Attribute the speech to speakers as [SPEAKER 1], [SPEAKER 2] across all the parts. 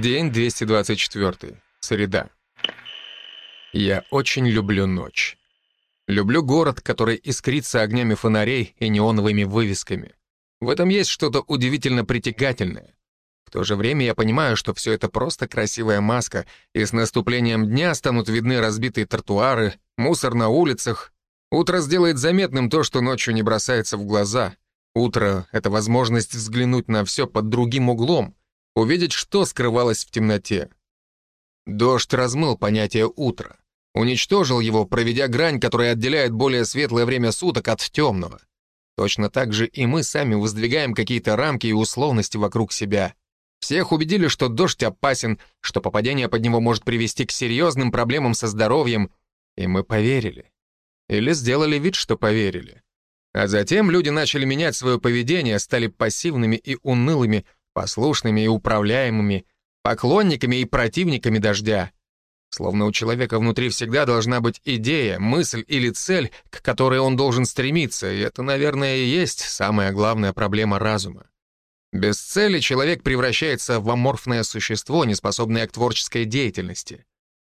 [SPEAKER 1] День 224. Среда. Я очень люблю ночь. Люблю город, который искрится огнями фонарей и неоновыми вывесками. В этом есть что-то удивительно притягательное. В то же время я понимаю, что все это просто красивая маска, и с наступлением дня станут видны разбитые тротуары, мусор на улицах. Утро сделает заметным то, что ночью не бросается в глаза. Утро — это возможность взглянуть на все под другим углом, увидеть, что скрывалось в темноте. Дождь размыл понятие утра, уничтожил его, проведя грань, которая отделяет более светлое время суток от темного. Точно так же и мы сами воздвигаем какие-то рамки и условности вокруг себя. Всех убедили, что дождь опасен, что попадение под него может привести к серьезным проблемам со здоровьем, и мы поверили. Или сделали вид, что поверили. А затем люди начали менять свое поведение, стали пассивными и унылыми, послушными и управляемыми, поклонниками и противниками дождя. Словно у человека внутри всегда должна быть идея, мысль или цель, к которой он должен стремиться, и это, наверное, и есть самая главная проблема разума. Без цели человек превращается в аморфное существо, неспособное к творческой деятельности.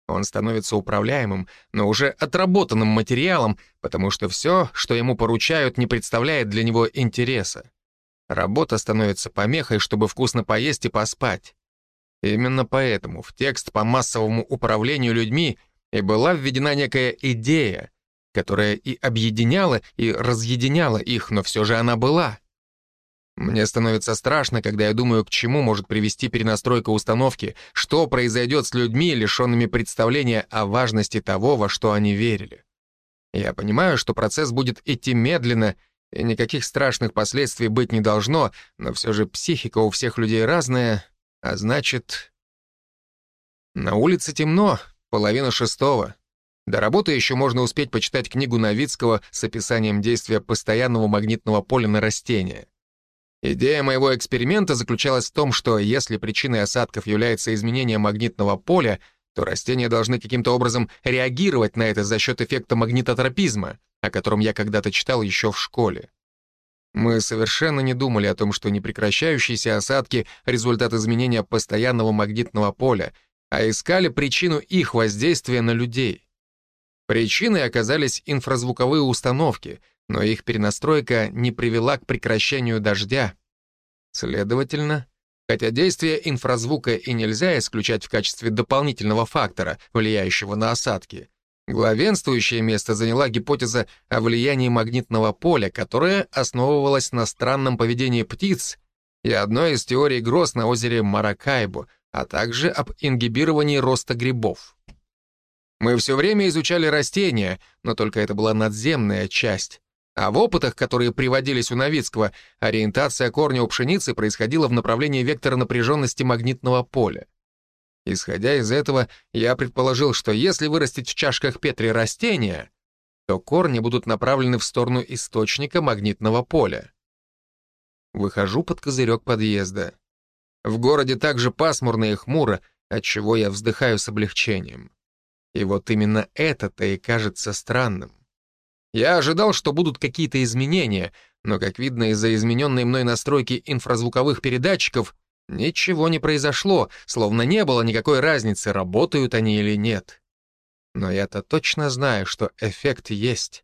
[SPEAKER 1] Он становится управляемым, но уже отработанным материалом, потому что все, что ему поручают, не представляет для него интереса. Работа становится помехой, чтобы вкусно поесть и поспать. Именно поэтому в текст по массовому управлению людьми и была введена некая идея, которая и объединяла, и разъединяла их, но все же она была. Мне становится страшно, когда я думаю, к чему может привести перенастройка установки, что произойдет с людьми, лишенными представления о важности того, во что они верили. Я понимаю, что процесс будет идти медленно и никаких страшных последствий быть не должно, но все же психика у всех людей разная, а значит... На улице темно, половина шестого. До работы еще можно успеть почитать книгу Новицкого с описанием действия постоянного магнитного поля на растения. Идея моего эксперимента заключалась в том, что если причиной осадков является изменение магнитного поля, то растения должны каким-то образом реагировать на это за счет эффекта магнитотропизма, о котором я когда-то читал еще в школе. Мы совершенно не думали о том, что непрекращающиеся осадки — результат изменения постоянного магнитного поля, а искали причину их воздействия на людей. Причиной оказались инфразвуковые установки, но их перенастройка не привела к прекращению дождя. Следовательно, хотя действие инфразвука и нельзя исключать в качестве дополнительного фактора, влияющего на осадки, Главенствующее место заняла гипотеза о влиянии магнитного поля, которая основывалась на странном поведении птиц и одной из теорий гроз на озере Маракайбо, а также об ингибировании роста грибов. Мы все время изучали растения, но только это была надземная часть. А в опытах, которые приводились у Новицкого, ориентация корня у пшеницы происходила в направлении вектора напряженности магнитного поля. Исходя из этого, я предположил, что если вырастить в чашках Петри растения, то корни будут направлены в сторону источника магнитного поля. Выхожу под козырек подъезда. В городе также пасмурно и хмуро, отчего я вздыхаю с облегчением. И вот именно это-то и кажется странным. Я ожидал, что будут какие-то изменения, но, как видно, из-за измененной мной настройки инфразвуковых передатчиков Ничего не произошло, словно не было никакой разницы, работают они или нет. Но я-то точно знаю, что эффект есть.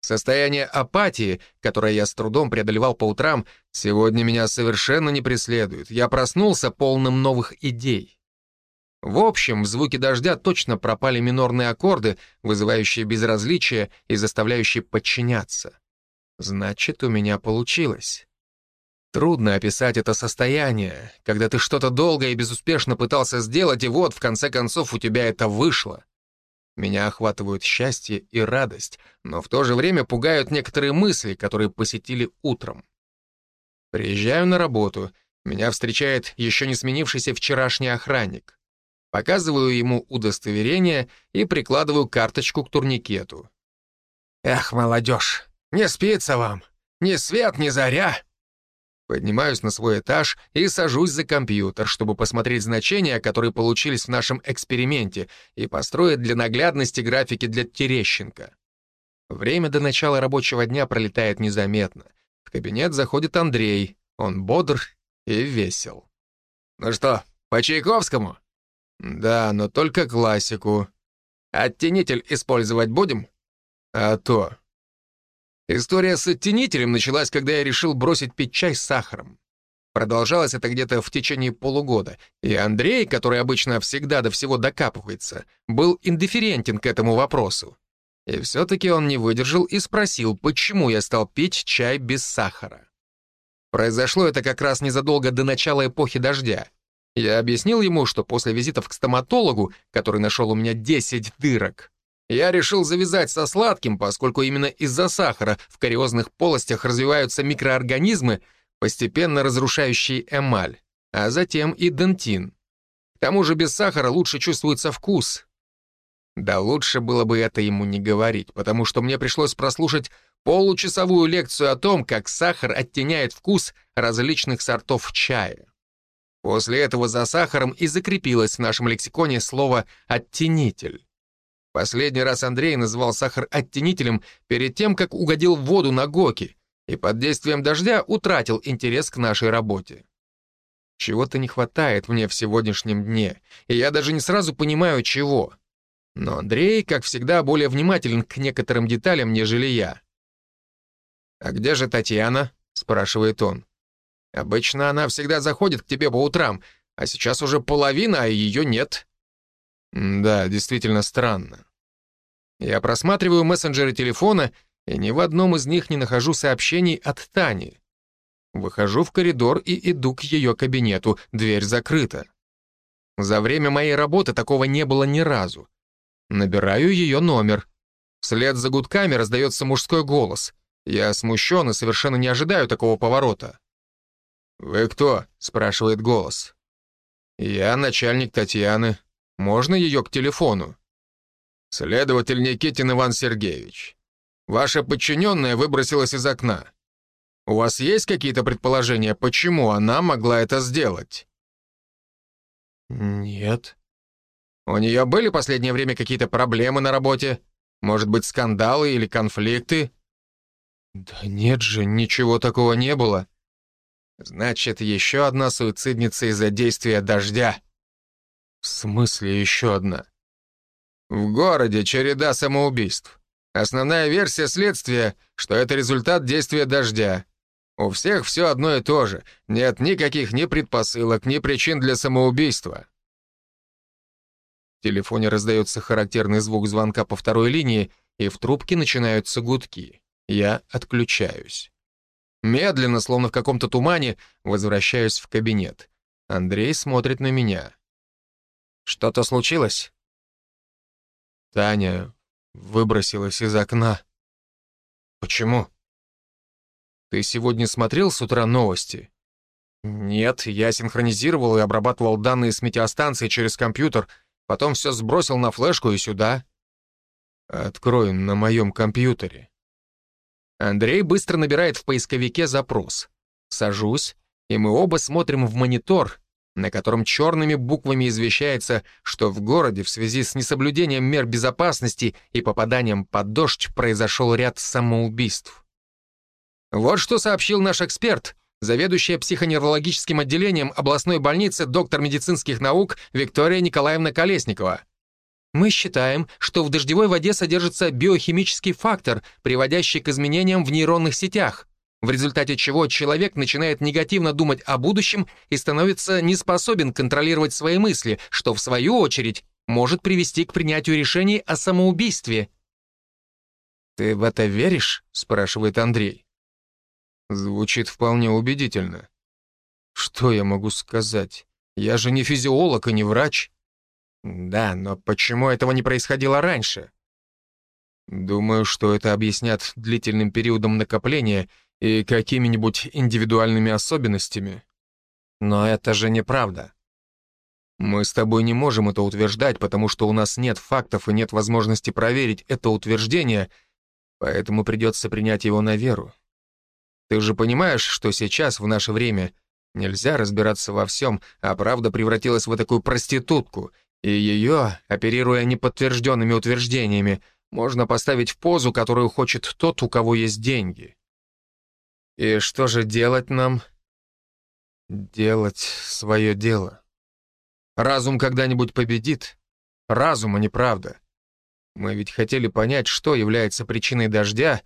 [SPEAKER 1] Состояние апатии, которое я с трудом преодолевал по утрам, сегодня меня совершенно не преследует. Я проснулся полным новых идей. В общем, в звуке дождя точно пропали минорные аккорды, вызывающие безразличие и заставляющие подчиняться. Значит, у меня получилось. Трудно описать это состояние, когда ты что-то долго и безуспешно пытался сделать, и вот, в конце концов, у тебя это вышло. Меня охватывают счастье и радость, но в то же время пугают некоторые мысли, которые посетили утром. Приезжаю на работу, меня встречает еще не сменившийся вчерашний охранник. Показываю ему удостоверение и прикладываю карточку к турникету. «Эх, молодежь, не спится вам! Ни свет, ни заря!» Поднимаюсь на свой этаж и сажусь за компьютер, чтобы посмотреть значения, которые получились в нашем эксперименте, и построить для наглядности графики для Терещенко. Время до начала рабочего дня пролетает незаметно. В кабинет заходит Андрей. Он бодр и весел. «Ну что, По Чайковскому? Да, но только классику. Оттенитель использовать будем? А то. История с оттенителем началась, когда я решил бросить пить чай с сахаром. Продолжалось это где-то в течение полугода, и Андрей, который обычно всегда до всего докапывается, был индифферентен к этому вопросу. И все-таки он не выдержал и спросил, почему я стал пить чай без сахара. Произошло это как раз незадолго до начала эпохи дождя. Я объяснил ему, что после визитов к стоматологу, который нашел у меня 10 дырок, я решил завязать со сладким, поскольку именно из-за сахара в кариозных полостях развиваются микроорганизмы, постепенно разрушающие эмаль, а затем и дентин. К тому же без сахара лучше чувствуется вкус. Да лучше было бы это ему не говорить, потому что мне пришлось прослушать получасовую лекцию о том, как сахар оттеняет вкус различных сортов чая. После этого за сахаром и закрепилось в нашем лексиконе слово «оттенитель». Последний раз Андрей называл сахар оттенителем перед тем, как угодил в воду на Гоки, и под действием дождя утратил интерес к нашей работе. Чего-то не хватает мне в сегодняшнем дне, и я даже не сразу понимаю, чего. Но Андрей, как всегда, более внимателен к некоторым деталям, нежели я. «А где же Татьяна?» — спрашивает он. «Обычно она всегда заходит к тебе по утрам, а сейчас уже половина, а ее нет». Да, действительно странно. Я просматриваю мессенджеры телефона, и ни в одном из них не нахожу сообщений от Тани. Выхожу в коридор и иду к ее кабинету, дверь закрыта. За время моей работы такого не было ни разу. Набираю ее номер. Вслед за гудками раздается мужской голос. Я смущен и совершенно не ожидаю такого поворота. «Вы кто?» — спрашивает голос. «Я начальник Татьяны. Можно ее к телефону? Следователь Никитин Иван Сергеевич. Ваша подчиненная выбросилась из окна. У вас есть какие-то предположения, почему она могла это сделать? Нет. У нее были последнее время какие-то проблемы на работе? Может быть, скандалы или конфликты? Да нет же, ничего такого не было. Значит, еще одна суицидница из-за действия дождя. «В смысле еще одна?» «В городе череда самоубийств. Основная версия следствия, что это результат действия дождя. У всех все одно и то же. Нет никаких ни предпосылок, ни причин для самоубийства». В телефоне раздается характерный звук звонка по второй линии, и в трубке начинаются гудки. Я отключаюсь. Медленно, словно в каком-то тумане, возвращаюсь в кабинет. Андрей смотрит на меня. Что-то случилось?» Таня выбросилась из окна. «Почему?» «Ты сегодня смотрел с утра новости?» «Нет, я синхронизировал и обрабатывал данные с метеостанции через компьютер, потом все сбросил на флешку и сюда». «Открой на моем компьютере». Андрей быстро набирает в поисковике запрос. Сажусь, и мы оба смотрим в монитор, на котором черными буквами извещается, что в городе в связи с несоблюдением мер безопасности и попаданием под дождь произошел ряд самоубийств. Вот что сообщил наш эксперт, заведующая психоневрологическим отделением областной больницы доктор медицинских наук Виктория Николаевна Колесникова. Мы считаем, что в дождевой воде содержится биохимический фактор, приводящий к изменениям в нейронных сетях – в результате чего человек начинает негативно думать о будущем и становится не способен контролировать свои мысли, что, в свою очередь, может привести к принятию решений о самоубийстве. «Ты в это веришь?» — спрашивает Андрей. Звучит вполне убедительно. Что я могу сказать? Я же не физиолог и не врач. Да, но почему этого не происходило раньше? Думаю, что это объяснят длительным периодом накопления и какими-нибудь индивидуальными особенностями. Но это же неправда. Мы с тобой не можем это утверждать, потому что у нас нет фактов и нет возможности проверить это утверждение, поэтому придется принять его на веру. Ты же понимаешь, что сейчас, в наше время, нельзя разбираться во всем, а правда превратилась в такую проститутку, и ее, оперируя неподтвержденными утверждениями, можно поставить в позу, которую хочет тот, у кого есть деньги. И что же делать нам? Делать свое дело. Разум когда-нибудь победит. Разум, а не правда. Мы ведь хотели понять, что является причиной дождя.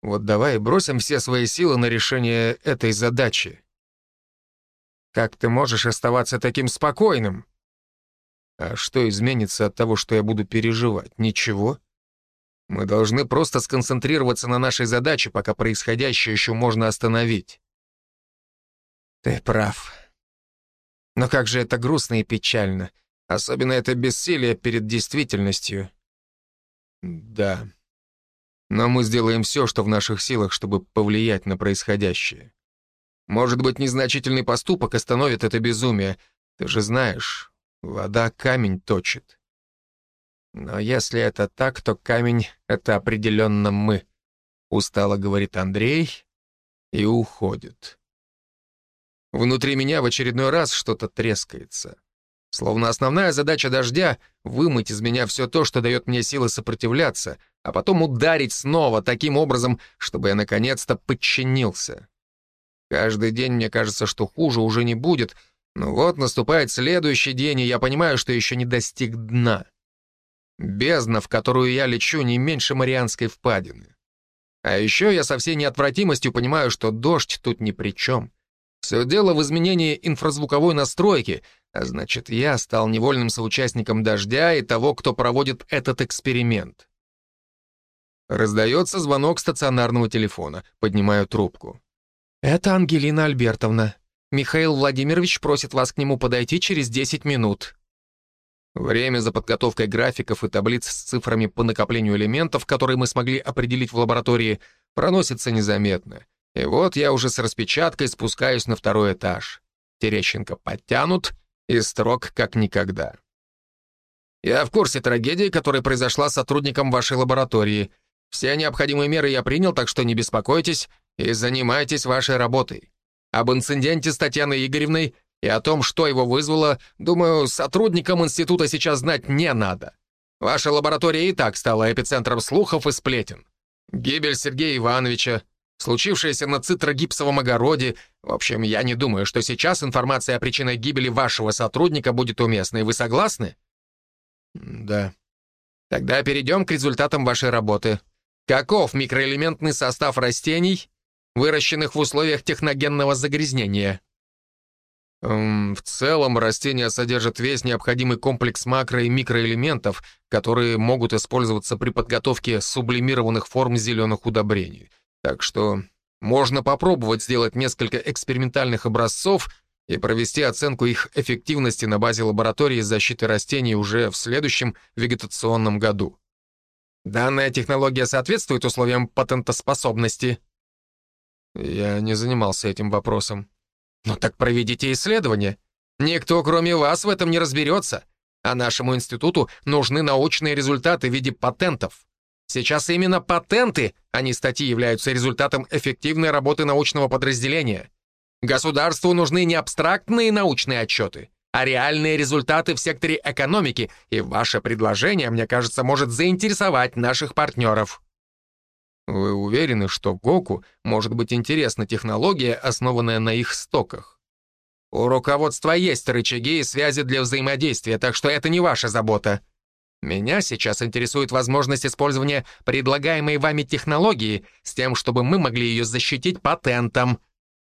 [SPEAKER 1] Вот давай бросим все свои силы на решение этой задачи. Как ты можешь оставаться таким спокойным? А что изменится от того, что я буду переживать? Ничего. Мы должны просто сконцентрироваться на нашей задаче, пока происходящее еще можно остановить. Ты прав. Но как же это грустно и печально. Особенно это бессилие перед действительностью. Да. Но мы сделаем все, что в наших силах, чтобы повлиять на происходящее. Может быть, незначительный поступок остановит это безумие. Ты же знаешь, вода камень точит. Но если это так, то камень — это определенно мы. Устало говорит Андрей и уходит. Внутри меня в очередной раз что-то трескается. Словно основная задача дождя — вымыть из меня все то, что дает мне силы сопротивляться, а потом ударить снова таким образом, чтобы я наконец-то подчинился. Каждый день мне кажется, что хуже уже не будет, но вот наступает следующий день, и я понимаю, что еще не достиг дна. Бездна, в которую я лечу, не меньше Марианской впадины. А еще я со всей неотвратимостью понимаю, что дождь тут ни при чем. Все дело в изменении инфразвуковой настройки, а значит, я стал невольным соучастником дождя и того, кто проводит этот эксперимент. Раздается звонок стационарного телефона. Поднимаю трубку. «Это Ангелина Альбертовна. Михаил Владимирович просит вас к нему подойти через 10 минут». Время за подготовкой графиков и таблиц с цифрами по накоплению элементов, которые мы смогли определить в лаборатории, проносится незаметно. И вот я уже с распечаткой спускаюсь на второй этаж. Терещенко подтянут и строг как никогда. Я в курсе трагедии, которая произошла с сотрудником вашей лаборатории. Все необходимые меры я принял, так что не беспокойтесь и занимайтесь вашей работой. Об инциденте с Татьяной Игоревной и о том, что его вызвало, думаю, сотрудникам института сейчас знать не надо. Ваша лаборатория и так стала эпицентром слухов и сплетен. Гибель Сергея Ивановича, случившееся на цитрогипсовом огороде. В общем, я не думаю, что сейчас информация о причинах гибели вашего сотрудника будет уместной. Вы согласны? Да. Тогда перейдем к результатам вашей работы. Каков микроэлементный состав растений, выращенных в условиях техногенного загрязнения? Эм, в целом, растения содержат весь необходимый комплекс макро- и микроэлементов, которые могут использоваться при подготовке сублимированных форм зеленых удобрений. Так что можно попробовать сделать несколько экспериментальных образцов и провести оценку их эффективности на базе лаборатории защиты растений уже в следующем вегетационном году. Данная технология соответствует условиям патентоспособности? Я не занимался этим вопросом. Ну так проведите исследование. Никто, кроме вас, в этом не разберется. А нашему институту нужны научные результаты в виде патентов. Сейчас именно патенты, а не статьи, являются результатом эффективной работы научного подразделения. Государству нужны не абстрактные научные отчеты, а реальные результаты в секторе экономики, и ваше предложение, мне кажется, может заинтересовать наших партнеров. Вы уверены, что Гоку может быть интересна технология, основанная на их стоках? У руководства есть рычаги и связи для взаимодействия, так что это не ваша забота. Меня сейчас интересует возможность использования предлагаемой вами технологии с тем, чтобы мы могли ее защитить патентом.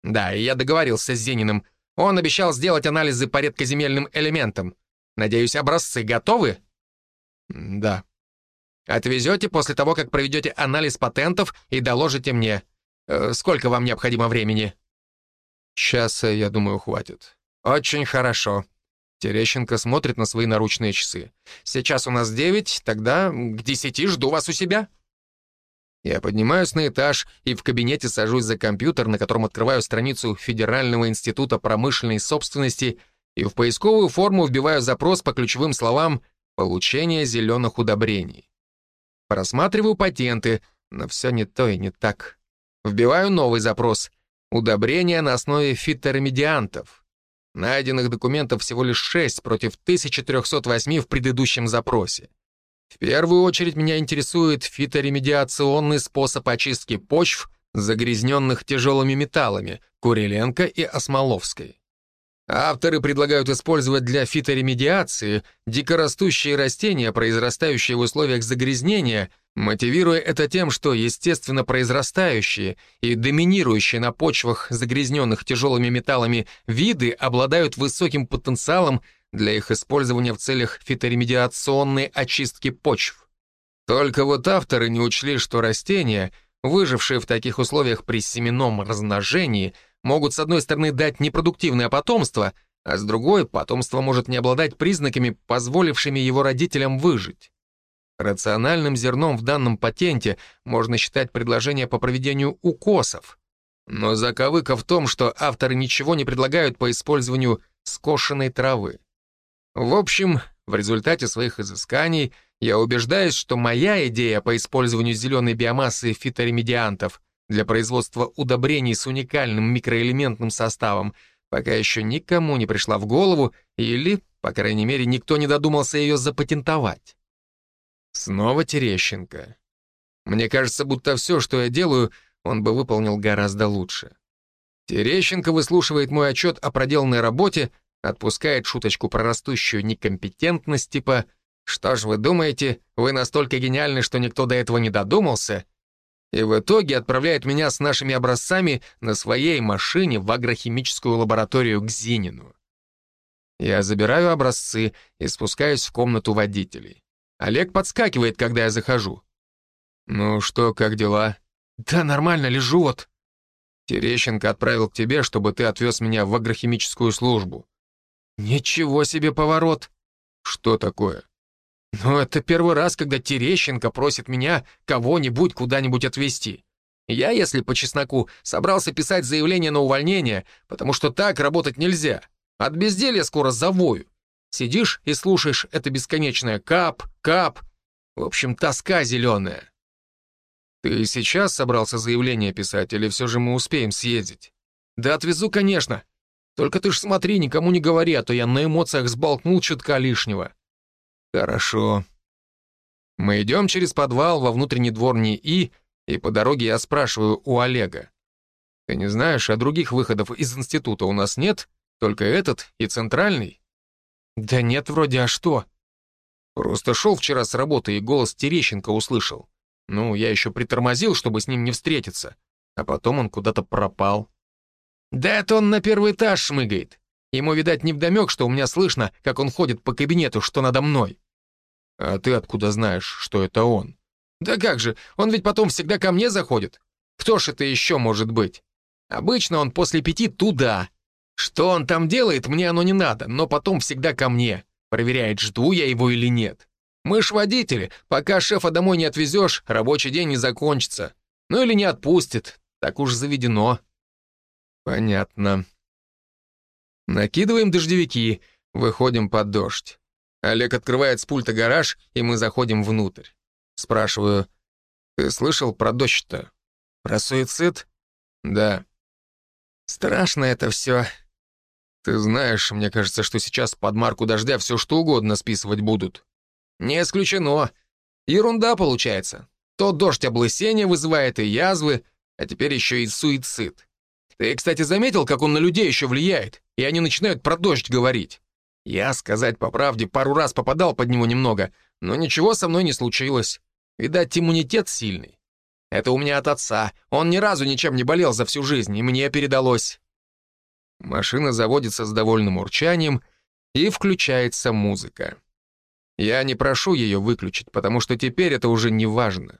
[SPEAKER 1] Да, я договорился с Зениным. Он обещал сделать анализы по редкоземельным элементам. Надеюсь, образцы готовы? Да. Отвезете после того, как проведете анализ патентов и доложите мне. Э, сколько вам необходимо времени? Часа, я думаю, хватит. Очень хорошо. Терещенко смотрит на свои наручные часы. «Сейчас у нас девять, тогда к десяти жду вас у себя». Я поднимаюсь на этаж и в кабинете сажусь за компьютер, на котором открываю страницу Федерального института промышленной собственности и в поисковую форму вбиваю запрос по ключевым словам «Получение зеленых удобрений». Просматриваю патенты, но все не то и не так. Вбиваю новый запрос «Удобрения на основе фиторемедиантов». Найденных документов всего лишь 6 против 1308 в предыдущем запросе. В первую очередь меня интересует фиторемедиационный способ очистки почв, загрязненных тяжелыми металлами, Куриленко и Осмоловской. Авторы предлагают использовать для фиторемедиации дикорастущие растения, произрастающие в условиях загрязнения, мотивируя это тем, что естественно произрастающие и доминирующие на почвах, загрязненных тяжелыми металлами, виды обладают высоким потенциалом для их использования в целях фиторемедиационной очистки почв. Только вот авторы не учли, что растения, выжившие в таких условиях при семенном размножении, могут с одной стороны дать непродуктивное потомство, а с другой потомство может не обладать признаками, позволившими его родителям выжить. Рациональным зерном в данном патенте можно считать предложение по проведению укосов. Но заковыка в том, что авторы ничего не предлагают по использованию скошенной травы. В общем, в результате своих изысканий я убеждаюсь, что моя идея по использованию зеленой биомассы фиторемедиантов для производства удобрений с уникальным микроэлементным составом пока еще никому не пришла в голову или, по крайней мере, никто не додумался ее запатентовать. Снова Терещенко. Мне кажется, будто все, что я делаю, он бы выполнил гораздо лучше. Терещенко выслушивает мой отчет о проделанной работе, отпускает шуточку про растущую некомпетентность, типа «Что ж вы думаете, вы настолько гениальны, что никто до этого не додумался?» И в итоге отправляет меня с нашими образцами на своей машине в агрохимическую лабораторию к Зинину. Я забираю образцы и спускаюсь в комнату водителей. Олег подскакивает, когда я захожу. «Ну что, как дела?» «Да нормально, лежу вот». Терещенко отправил к тебе, чтобы ты отвез меня в агрохимическую службу. Ничего себе поворот. Что такое? Но это первый раз, когда Терещенко просит меня кого-нибудь куда-нибудь отвезти. Я, если по чесноку, собрался писать заявление на увольнение, потому что так работать нельзя. От безделья скоро завою. Сидишь и слушаешь это бесконечное кап, кап. В общем, тоска зеленая. Ты сейчас собрался заявление писать, или все же мы успеем съездить? Да отвезу, конечно. Только ты ж смотри, никому не говори, а то я на эмоциях сболтнул чутка лишнего. «Хорошо». Мы идем через подвал во внутренний двор НИИ, и по дороге я спрашиваю у Олега. «Ты не знаешь, а других выходов из института у нас нет? Только этот и центральный?» «Да нет вроде, а что?» Просто шел вчера с работы и голос Терещенко услышал. Ну, я еще притормозил, чтобы с ним не встретиться, а потом он куда-то пропал. «Да это он на первый этаж шмыгает. Ему, видать, невдомек, что у меня слышно, как он ходит по кабинету, что надо мной». «А ты откуда знаешь, что это он?» «Да как же, он ведь потом всегда ко мне заходит. Кто ж это еще может быть? Обычно он после пяти туда. Что он там делает, мне оно не надо, но потом всегда ко мне. Проверяет, жду я его или нет. Мы ж водители, пока шефа домой не отвезешь, рабочий день не закончится. Ну или не отпустит, так уж заведено». «Понятно». Накидываем дождевики, выходим под дождь. Олег открывает с пульта гараж, и мы заходим внутрь. Спрашиваю, «Ты слышал про дождь-то?» «Про суицид?» «Да». «Страшно это все. Ты знаешь, мне кажется, что сейчас под марку дождя все что угодно списывать будут». «Не исключено. Ерунда получается. То дождь облысения вызывает и язвы, а теперь еще и суицид. Ты, кстати, заметил, как он на людей еще влияет, и они начинают про дождь говорить?» Я, сказать по правде, пару раз попадал под него немного, но ничего со мной не случилось. Видать, иммунитет сильный. Это у меня от отца. Он ни разу ничем не болел за всю жизнь, и мне передалось. Машина заводится с довольным урчанием, и включается музыка. Я не прошу ее выключить, потому что теперь это уже не важно.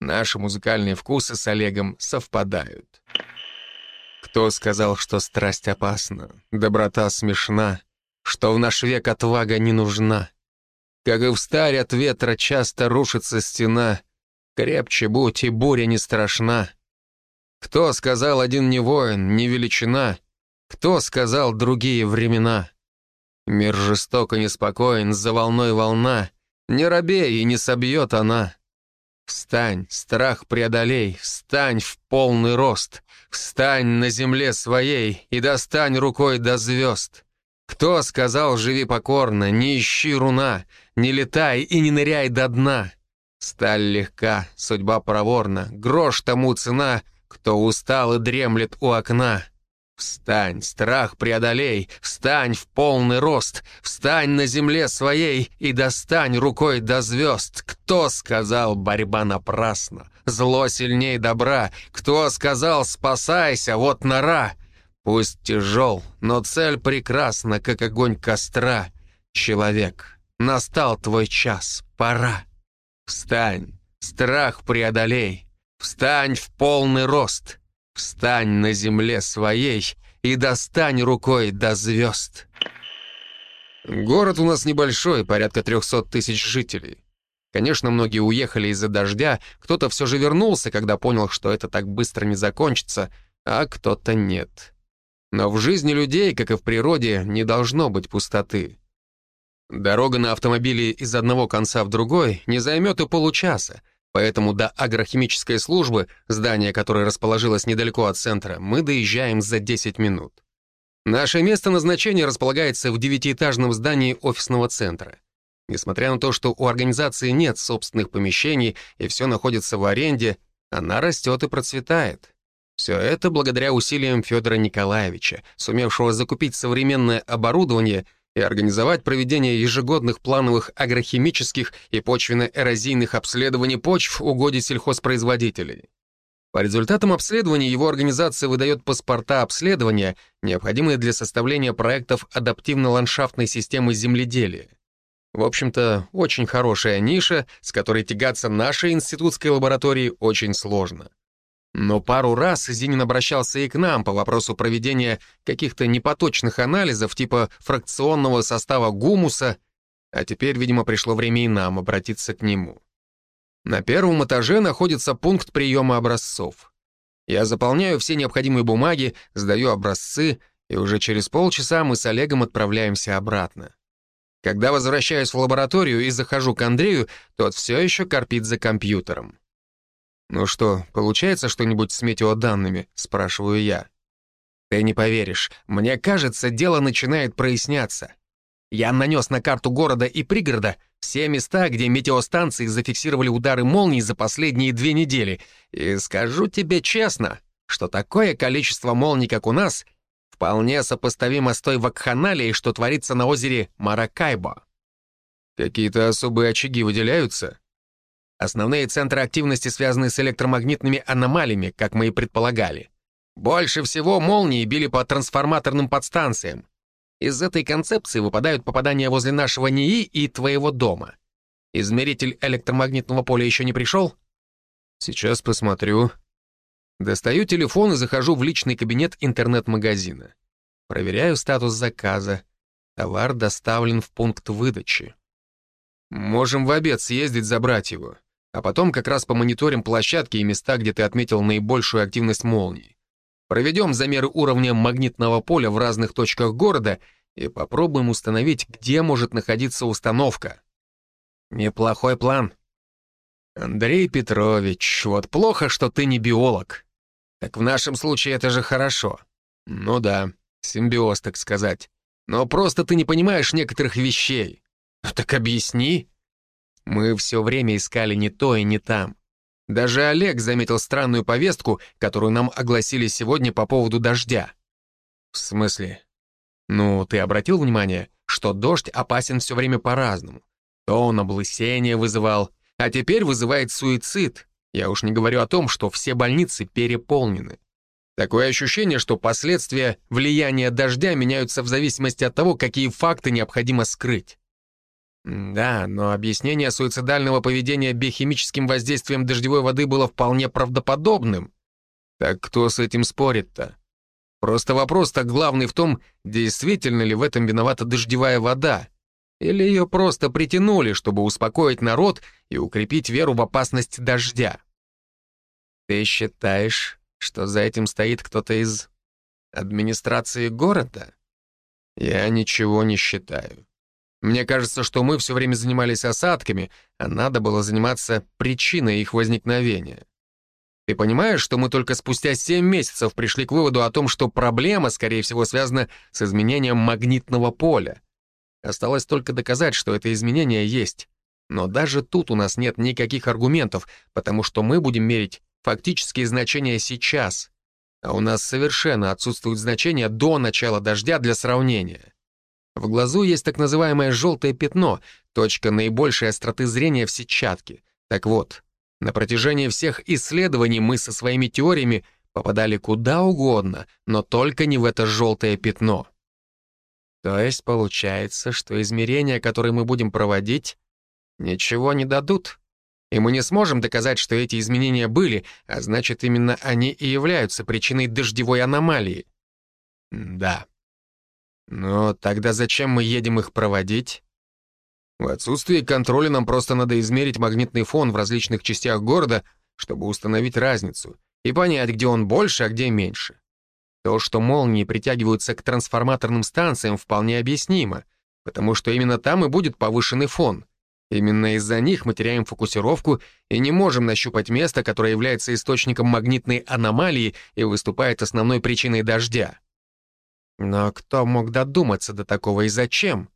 [SPEAKER 1] Наши музыкальные вкусы с Олегом совпадают. Кто сказал, что страсть опасна, доброта смешна, что в наш век отвага не нужна. Как и в старь от ветра часто рушится стена, крепче будь, и буря не страшна. Кто сказал один не воин, не величина, кто сказал другие времена? Мир жестоко неспокоен, за волной волна, не робей и не собьет она. Встань, страх преодолей, встань в полный рост, встань на земле своей и достань рукой до звезд. Кто сказал «живи покорно», не ищи руна, не летай и не ныряй до дна? Сталь легка, судьба проворна, грош тому цена, кто устал и дремлет у окна. Встань, страх преодолей, встань в полный рост, встань на земле своей и достань рукой до звезд. Кто сказал борьба напрасна, зло сильней добра? Кто сказал спасайся, вот нора? Пусть тяжел, но цель прекрасна, как огонь костра. Человек, настал твой час, пора. Встань, страх преодолей, встань в полный рост — Встань на земле своей и достань рукой до звезд. Город у нас небольшой, порядка 300 тысяч жителей. Конечно, многие уехали из-за дождя, кто-то все же вернулся, когда понял, что это так быстро не закончится, а кто-то нет. Но в жизни людей, как и в природе, не должно быть пустоты. Дорога на автомобиле из одного конца в другой не займет и получаса, Поэтому до агрохимической службы, здания которое расположилось недалеко от центра, мы доезжаем за 10 минут. Наше место назначения располагается в девятиэтажном здании офисного центра. Несмотря на то, что у организации нет собственных помещений и все находится в аренде, она растет и процветает. Все это благодаря усилиям Федора Николаевича, сумевшего закупить современное оборудование и организовать проведение ежегодных плановых агрохимических и почвенно-эрозийных обследований почв в угоде сельхозпроизводителей. По результатам обследований его организация выдает паспорта обследования, необходимые для составления проектов адаптивно-ландшафтной системы земледелия. В общем-то, очень хорошая ниша, с которой тягаться нашей институтской лаборатории очень сложно. Но пару раз Зинин обращался и к нам по вопросу проведения каких-то непоточных анализов типа фракционного состава гумуса, а теперь, видимо, пришло время и нам обратиться к нему. На первом этаже находится пункт приема образцов. Я заполняю все необходимые бумаги, сдаю образцы, и уже через полчаса мы с Олегом отправляемся обратно. Когда возвращаюсь в лабораторию и захожу к Андрею, тот все еще корпит за компьютером. «Ну что, получается что-нибудь с метеоданными?» — спрашиваю я. «Ты не поверишь, мне кажется, дело начинает проясняться. Я нанес на карту города и пригорода все места, где метеостанции зафиксировали удары молний за последние две недели, и скажу тебе честно, что такое количество молний, как у нас, вполне сопоставимо с той вакханалией, что творится на озере Маракайбо. Какие-то особые очаги выделяются?» Основные центры активности связаны с электромагнитными аномалиями, как мы и предполагали. Больше всего молнии били по трансформаторным подстанциям. Из этой концепции выпадают попадания возле нашего НИИ и твоего дома. Измеритель электромагнитного поля еще не пришел? Сейчас посмотрю. Достаю телефон и захожу в личный кабинет интернет-магазина. Проверяю статус заказа. Товар доставлен в пункт выдачи. Можем в обед съездить забрать его а потом как раз помониторим площадки и места, где ты отметил наибольшую активность молний. Проведем замеры уровня магнитного поля в разных точках города и попробуем установить, где может находиться установка. Неплохой план. Андрей Петрович, вот плохо, что ты не биолог. Так в нашем случае это же хорошо. Ну да, симбиоз, так сказать. Но просто ты не понимаешь некоторых вещей. Так объясни. Мы все время искали не то и не там. Даже Олег заметил странную повестку, которую нам огласили сегодня по поводу дождя. В смысле? Ну, ты обратил внимание, что дождь опасен все время по-разному. То он облысение вызывал, а теперь вызывает суицид. Я уж не говорю о том, что все больницы переполнены. Такое ощущение, что последствия влияния дождя меняются в зависимости от того, какие факты необходимо скрыть. Да, но объяснение суицидального поведения биохимическим воздействием дождевой воды было вполне правдоподобным. Так кто с этим спорит-то? Просто вопрос-то главный в том, действительно ли в этом виновата дождевая вода, или ее просто притянули, чтобы успокоить народ и укрепить веру в опасность дождя. Ты считаешь, что за этим стоит кто-то из администрации города? Я ничего не считаю. Мне кажется, что мы все время занимались осадками, а надо было заниматься причиной их возникновения. Ты понимаешь, что мы только спустя 7 месяцев пришли к выводу о том, что проблема, скорее всего, связана с изменением магнитного поля. Осталось только доказать, что это изменение есть. Но даже тут у нас нет никаких аргументов, потому что мы будем мерить фактические значения сейчас. а у нас совершенно отсутствуют значения до начала дождя для сравнения. В глазу есть так называемое желтое пятно, точка наибольшей остроты зрения в сетчатке. Так вот, на протяжении всех исследований мы со своими теориями попадали куда угодно, но только не в это желтое пятно. То есть получается, что измерения, которые мы будем проводить, ничего не дадут. И мы не сможем доказать, что эти изменения были, а значит, именно они и являются причиной дождевой аномалии. Да. Но тогда зачем мы едем их проводить? В отсутствии контроля нам просто надо измерить магнитный фон в различных частях города, чтобы установить разницу и понять, где он больше, а где меньше. То, что молнии притягиваются к трансформаторным станциям, вполне объяснимо, потому что именно там и будет повышенный фон. Именно из-за них мы теряем фокусировку и не можем нащупать место, которое является источником магнитной аномалии и выступает основной причиной дождя. Но кто мог додуматься до такого и зачем?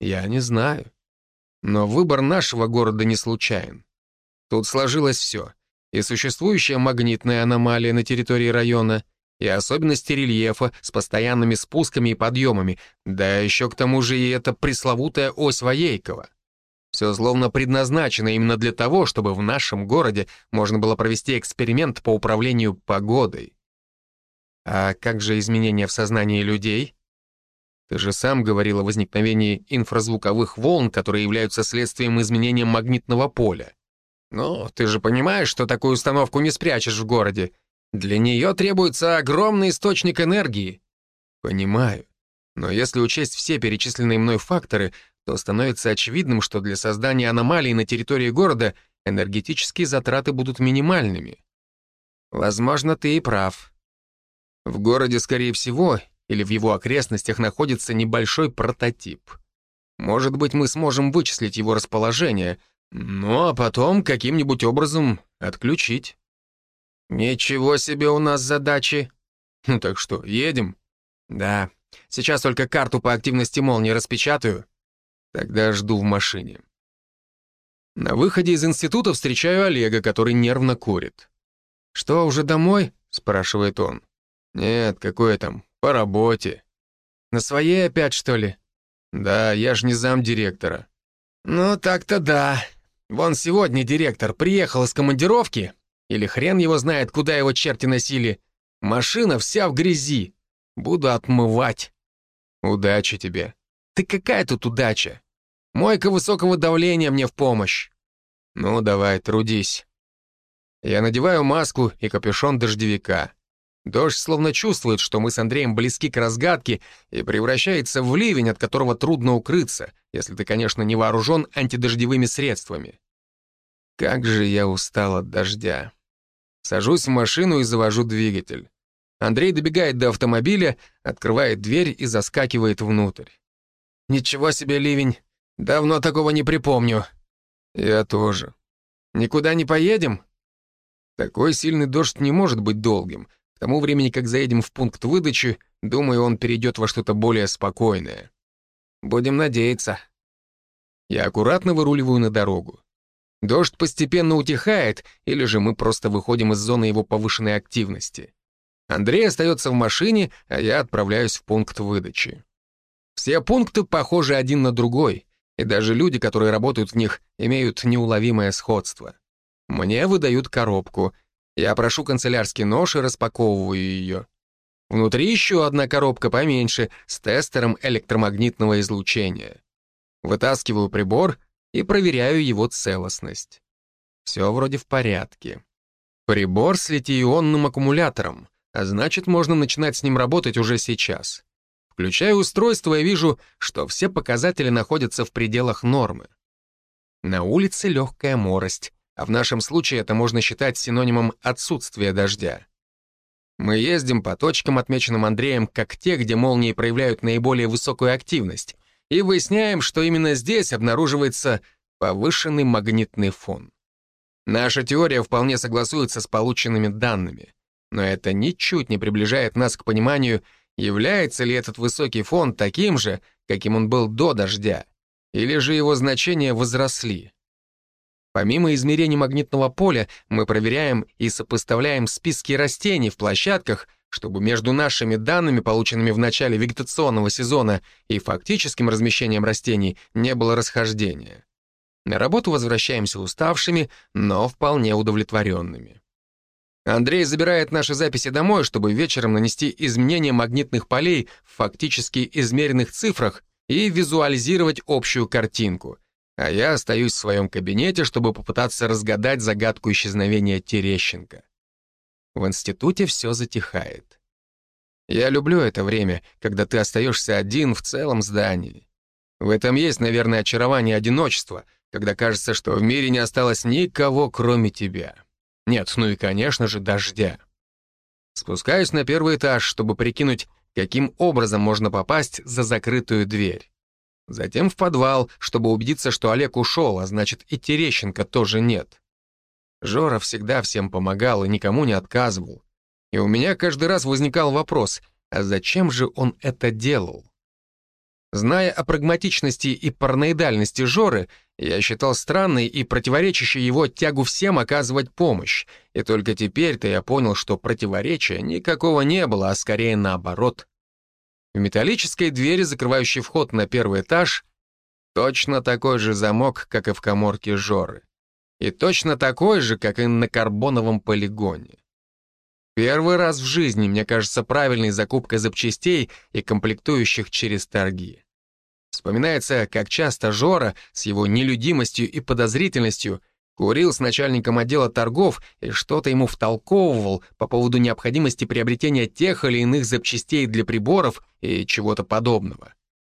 [SPEAKER 1] Я не знаю. Но выбор нашего города не случайен. Тут сложилось все. И существующая магнитная аномалия на территории района — и особенности рельефа с постоянными спусками и подъемами, да еще к тому же и эта пресловутая ось Воейкова. Все словно предназначено именно для того, чтобы в нашем городе можно было провести эксперимент по управлению погодой. А как же изменения в сознании людей? Ты же сам говорил о возникновении инфразвуковых волн, которые являются следствием изменения магнитного поля. Ну, ты же понимаешь, что такую установку не спрячешь в городе, для нее требуется огромный источник энергии. Понимаю. Но если учесть все перечисленные мной факторы, то становится очевидным, что для создания аномалий на территории города энергетические затраты будут минимальными. Возможно, ты и прав. В городе, скорее всего, или в его окрестностях находится небольшой прототип. Может быть, мы сможем вычислить его расположение, ну а потом каким-нибудь образом отключить. «Ничего себе у нас задачи!» «Ну так что, едем?» «Да. Сейчас только карту по активности молнии распечатаю. Тогда жду в машине». На выходе из института встречаю Олега, который нервно курит. «Что, уже домой?» — спрашивает он. «Нет, какое там, по работе». «На своей опять, что ли?» «Да, я ж не зам директора». «Ну, так-то да. Вон сегодня директор приехал из командировки, или хрен его знает, куда его черти носили. Машина вся в грязи. Буду отмывать. Удачи тебе. Ты какая тут удача? Мойка высокого давления мне в помощь. Ну, давай, трудись. Я надеваю маску и капюшон дождевика. Дождь словно чувствует, что мы с Андреем близки к разгадке и превращается в ливень, от которого трудно укрыться, если ты, конечно, не вооружен антидождевыми средствами. Как же я устал от дождя. Сажусь в машину и завожу двигатель. Андрей добегает до автомобиля, открывает дверь и заскакивает внутрь. «Ничего себе ливень! Давно такого не припомню». «Я тоже. Никуда не поедем?» Такой сильный дождь не может быть долгим. К тому времени, как заедем в пункт выдачи, думаю, он перейдет во что-то более спокойное. Будем надеяться. Я аккуратно выруливаю на дорогу. Дождь постепенно утихает, или же мы просто выходим из зоны его повышенной активности. Андрей остается в машине, а я отправляюсь в пункт выдачи. Все пункты похожи один на другой, и даже люди, которые работают в них, имеют неуловимое сходство. Мне выдают коробку. Я прошу канцелярский нож и распаковываю ее. Внутри еще одна коробка поменьше, с тестером электромагнитного излучения. Вытаскиваю прибор и проверяю его целостность. Все вроде в порядке. Прибор с литий-ионным аккумулятором, а значит, можно начинать с ним работать уже сейчас. Включаю устройство и вижу, что все показатели находятся в пределах нормы. На улице легкая морость, а в нашем случае это можно считать синонимом отсутствия дождя. Мы ездим по точкам, отмеченным Андреем, как те, где молнии проявляют наиболее высокую активность, и выясняем, что именно здесь обнаруживается повышенный магнитный фон. Наша теория вполне согласуется с полученными данными, но это ничуть не приближает нас к пониманию, является ли этот высокий фон таким же, каким он был до дождя, или же его значения возросли. Помимо измерений магнитного поля, мы проверяем и сопоставляем списки растений в площадках, чтобы между нашими данными, полученными в начале вегетационного сезона, и фактическим размещением растений не было расхождения. На работу возвращаемся уставшими, но вполне удовлетворенными. Андрей забирает наши записи домой, чтобы вечером нанести изменения магнитных полей в фактически измеренных цифрах и визуализировать общую картинку — а я остаюсь в своем кабинете, чтобы попытаться разгадать загадку исчезновения Терещенко. В институте все затихает. Я люблю это время, когда ты остаешься один в целом здании. В этом есть, наверное, очарование одиночества, когда кажется, что в мире не осталось никого, кроме тебя. Нет, ну и, конечно же, дождя. Спускаюсь на первый этаж, чтобы прикинуть, каким образом можно попасть за закрытую дверь. Затем в подвал, чтобы убедиться, что Олег ушел, а значит и Терещенко тоже нет. Жора всегда всем помогал и никому не отказывал. И у меня каждый раз возникал вопрос, а зачем же он это делал? Зная о прагматичности и параноидальности Жоры, я считал странной и противоречащей его тягу всем оказывать помощь. И только теперь-то я понял, что противоречия никакого не было, а скорее наоборот. В металлической двери, закрывающей вход на первый этаж, точно такой же замок, как и в коморке Жоры. И точно такой же, как и на карбоновом полигоне. Первый раз в жизни, мне кажется, правильной закупкой запчастей и комплектующих через торги. Вспоминается, как часто Жора с его нелюдимостью и подозрительностью Курил с начальником отдела торгов и что-то ему втолковывал по поводу необходимости приобретения тех или иных запчастей для приборов и чего-то подобного.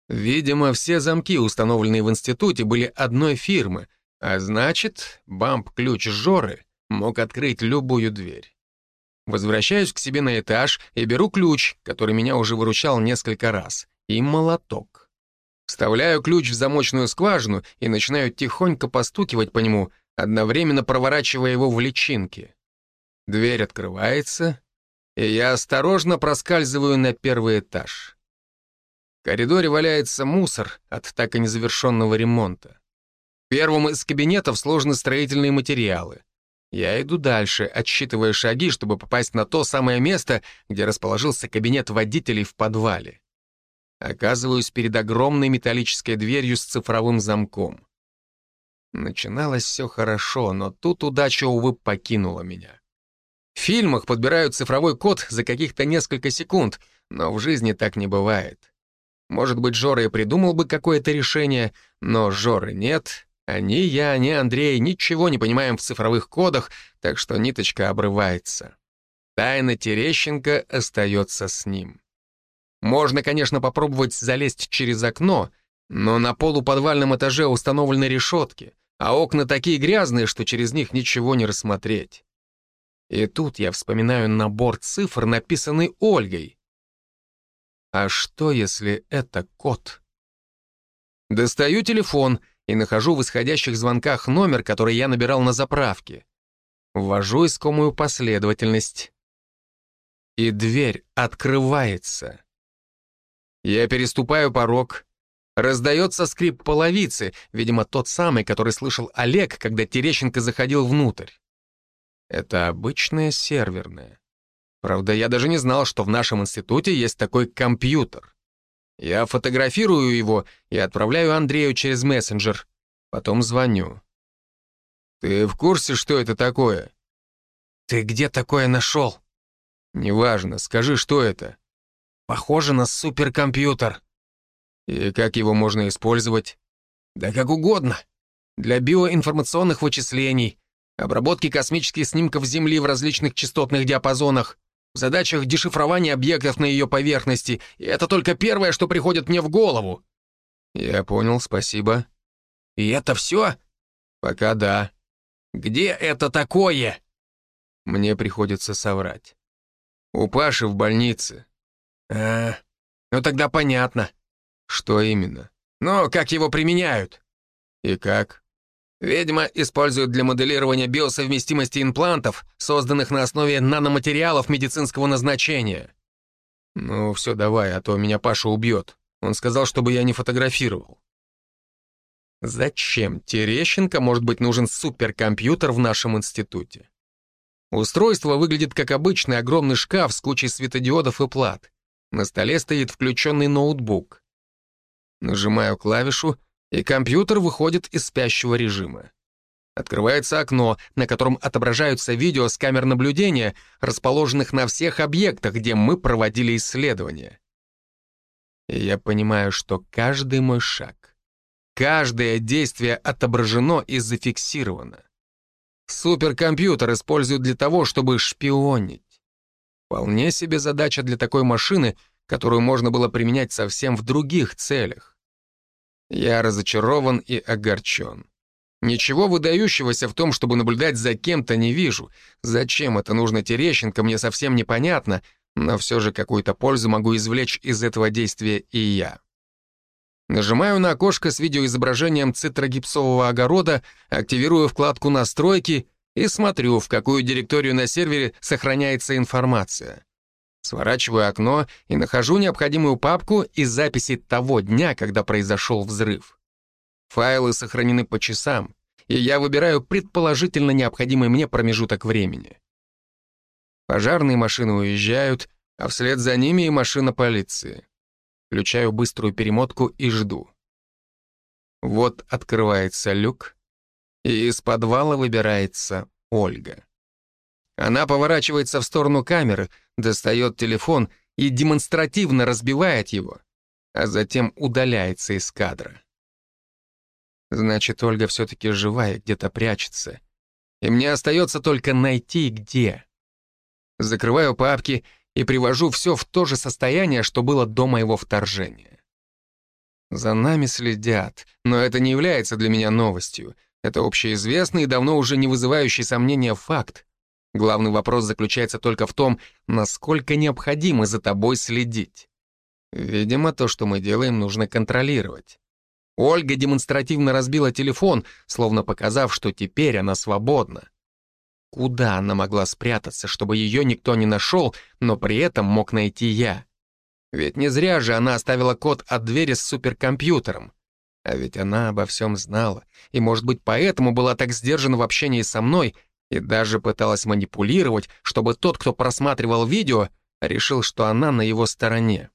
[SPEAKER 1] Видимо, все замки, установленные в институте, были одной фирмы, а значит, бамп-ключ Жоры мог открыть любую дверь. Возвращаюсь к себе на этаж и беру ключ, который меня уже выручал несколько раз, и молоток. Вставляю ключ в замочную скважину и начинаю тихонько постукивать по нему, одновременно проворачивая его в личинке. Дверь открывается, и я осторожно проскальзываю на первый этаж. В коридоре валяется мусор от так и незавершенного ремонта. В первом из кабинетов сложны строительные материалы. Я иду дальше, отсчитывая шаги, чтобы попасть на то самое место, где расположился кабинет водителей в подвале. Оказываюсь перед огромной металлической дверью с цифровым замком. Начиналось все хорошо, но тут удача, увы, покинула меня. В фильмах подбирают цифровой код за каких-то несколько секунд, но в жизни так не бывает. Может быть, Жора и придумал бы какое-то решение, но Жоры нет, а ни я, ни Андрей ничего не понимаем в цифровых кодах, так что ниточка обрывается. Тайна Терещенко остается с ним. Можно, конечно, попробовать залезть через окно, но на полуподвальном этаже установлены решетки, а окна такие грязные, что через них ничего не рассмотреть. И тут я вспоминаю набор цифр, написанный Ольгой. А что, если это код? Достаю телефон и нахожу в исходящих звонках номер, который я набирал на заправке. Ввожу искомую последовательность. И дверь открывается. Я переступаю порог, Раздается скрип половицы, видимо, тот самый, который слышал Олег, когда Терещенко заходил внутрь. Это обычная серверная. Правда, я даже не знал, что в нашем институте есть такой компьютер. Я фотографирую его и отправляю Андрею через мессенджер. Потом звоню. «Ты в курсе, что это такое?» «Ты где такое нашел?» «Неважно, скажи, что это». «Похоже на суперкомпьютер», и как его можно использовать? Да как угодно. Для биоинформационных вычислений, обработки космических снимков Земли в различных частотных диапазонах, в задачах дешифрования объектов на ее поверхности. И это только первое, что приходит мне в голову. Я понял, спасибо. И это все? Пока да. Где это такое? Мне приходится соврать. У Паши в больнице. А, ну тогда понятно. Что именно? Ну, как его применяют. И как? Ведьма используют для моделирования биосовместимости имплантов, созданных на основе наноматериалов медицинского назначения. Ну, все, давай, а то меня Паша убьет. Он сказал, чтобы я не фотографировал. Зачем Терещенко может быть нужен суперкомпьютер в нашем институте? Устройство выглядит как обычный огромный шкаф с кучей светодиодов и плат. На столе стоит включенный ноутбук. Нажимаю клавишу, и компьютер выходит из спящего режима. Открывается окно, на котором отображаются видео с камер наблюдения, расположенных на всех объектах, где мы проводили исследования. Я понимаю, что каждый мой шаг, каждое действие отображено и зафиксировано. Суперкомпьютер используют для того, чтобы шпионить. Вполне себе задача для такой машины, которую можно было применять совсем в других целях. Я разочарован и огорчен. Ничего выдающегося в том, чтобы наблюдать за кем-то, не вижу. Зачем это нужно Терещенко, мне совсем непонятно, но все же какую-то пользу могу извлечь из этого действия и я. Нажимаю на окошко с видеоизображением цитрогипсового огорода, активирую вкладку «Настройки» и смотрю, в какую директорию на сервере сохраняется информация. Сворачиваю окно и нахожу необходимую папку из записи того дня, когда произошел взрыв. Файлы сохранены по часам, и я выбираю предположительно необходимый мне промежуток времени. Пожарные машины уезжают, а вслед за ними и машина полиции. Включаю быструю перемотку и жду. Вот открывается люк, и из подвала выбирается Ольга. Она поворачивается в сторону камеры, достает телефон и демонстративно разбивает его, а затем удаляется из кадра. Значит, Ольга все-таки живая, где-то прячется. И мне остается только найти, где. Закрываю папки и привожу все в то же состояние, что было до моего вторжения. За нами следят, но это не является для меня новостью. Это общеизвестный и давно уже не вызывающий сомнения факт. Главный вопрос заключается только в том, насколько необходимо за тобой следить. Видимо, то, что мы делаем, нужно контролировать. Ольга демонстративно разбила телефон, словно показав, что теперь она свободна. Куда она могла спрятаться, чтобы ее никто не нашел, но при этом мог найти я? Ведь не зря же она оставила код от двери с суперкомпьютером. А ведь она обо всем знала, и, может быть, поэтому была так сдержана в общении со мной и даже пыталась манипулировать, чтобы тот, кто просматривал видео, решил, что она на его стороне.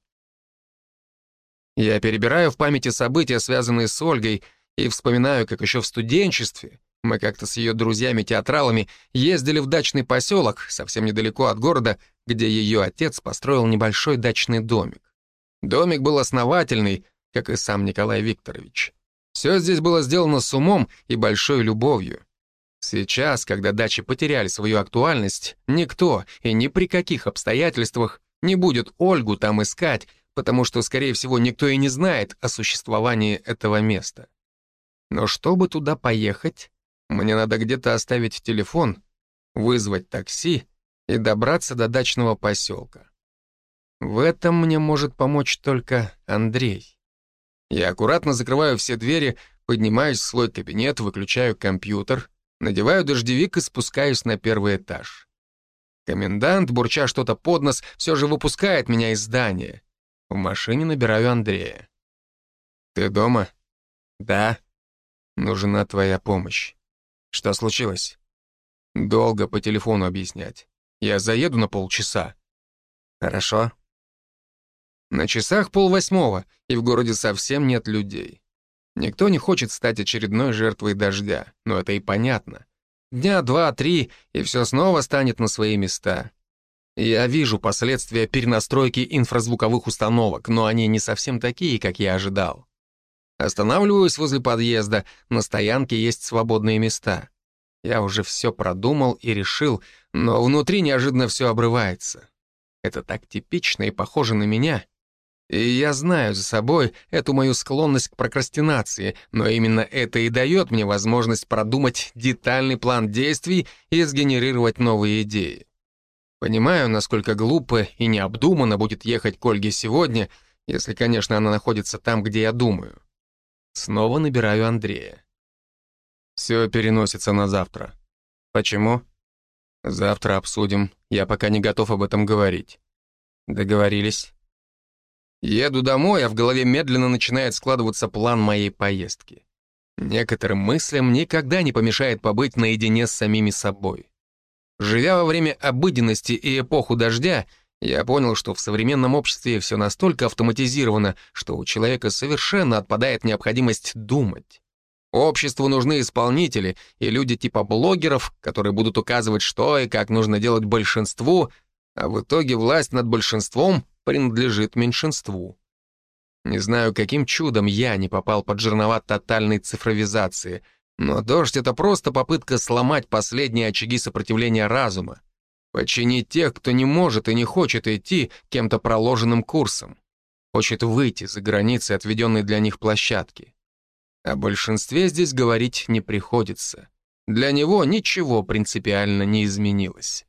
[SPEAKER 1] Я перебираю в памяти события, связанные с Ольгой, и вспоминаю, как еще в студенчестве мы как-то с ее друзьями-театралами ездили в дачный поселок, совсем недалеко от города, где ее отец построил небольшой дачный домик. Домик был основательный, как и сам Николай Викторович. Все здесь было сделано с умом и большой любовью. Сейчас, когда дачи потеряли свою актуальность, никто и ни при каких обстоятельствах не будет Ольгу там искать, потому что, скорее всего, никто и не знает о существовании этого места. Но чтобы туда поехать, мне надо где-то оставить телефон, вызвать такси и добраться до дачного поселка. В этом мне может помочь только Андрей. Я аккуратно закрываю все двери, поднимаюсь в свой кабинет, выключаю компьютер, надеваю дождевик и спускаюсь на первый этаж. Комендант, бурча что-то под нос, все же выпускает меня из здания. В машине набираю Андрея. «Ты дома?» «Да». «Нужна твоя помощь». «Что случилось?» «Долго по телефону объяснять. Я заеду на полчаса». «Хорошо». На часах полвосьмого, и в городе совсем нет людей. Никто не хочет стать очередной жертвой дождя, но это и понятно. Дня два-три, и все снова станет на свои места. Я вижу последствия перенастройки инфразвуковых установок, но они не совсем такие, как я ожидал. Останавливаюсь возле подъезда, на стоянке есть свободные места. Я уже все продумал и решил, но внутри неожиданно все обрывается. Это так типично и похоже на меня. И я знаю за собой эту мою склонность к прокрастинации, но именно это и дает мне возможность продумать детальный план действий и сгенерировать новые идеи. Понимаю, насколько глупо и необдуманно будет ехать к Ольге сегодня, если, конечно, она находится там, где я думаю. Снова набираю Андрея. Все переносится на завтра. Почему? Завтра обсудим. Я пока не готов об этом говорить. Договорились. Еду домой, а в голове медленно начинает складываться план моей поездки. Некоторым мыслям никогда не помешает побыть наедине с самими собой. Живя во время обыденности и эпоху дождя, я понял, что в современном обществе все настолько автоматизировано, что у человека совершенно отпадает необходимость думать. Обществу нужны исполнители и люди типа блогеров, которые будут указывать, что и как нужно делать большинству, а в итоге власть над большинством принадлежит меньшинству. Не знаю, каким чудом я не попал под жернова тотальной цифровизации, но дождь — это просто попытка сломать последние очаги сопротивления разума, починить тех, кто не может и не хочет идти кем-то проложенным курсом, хочет выйти за границы отведенной для них площадки. О большинстве здесь говорить не приходится. Для него ничего принципиально не изменилось.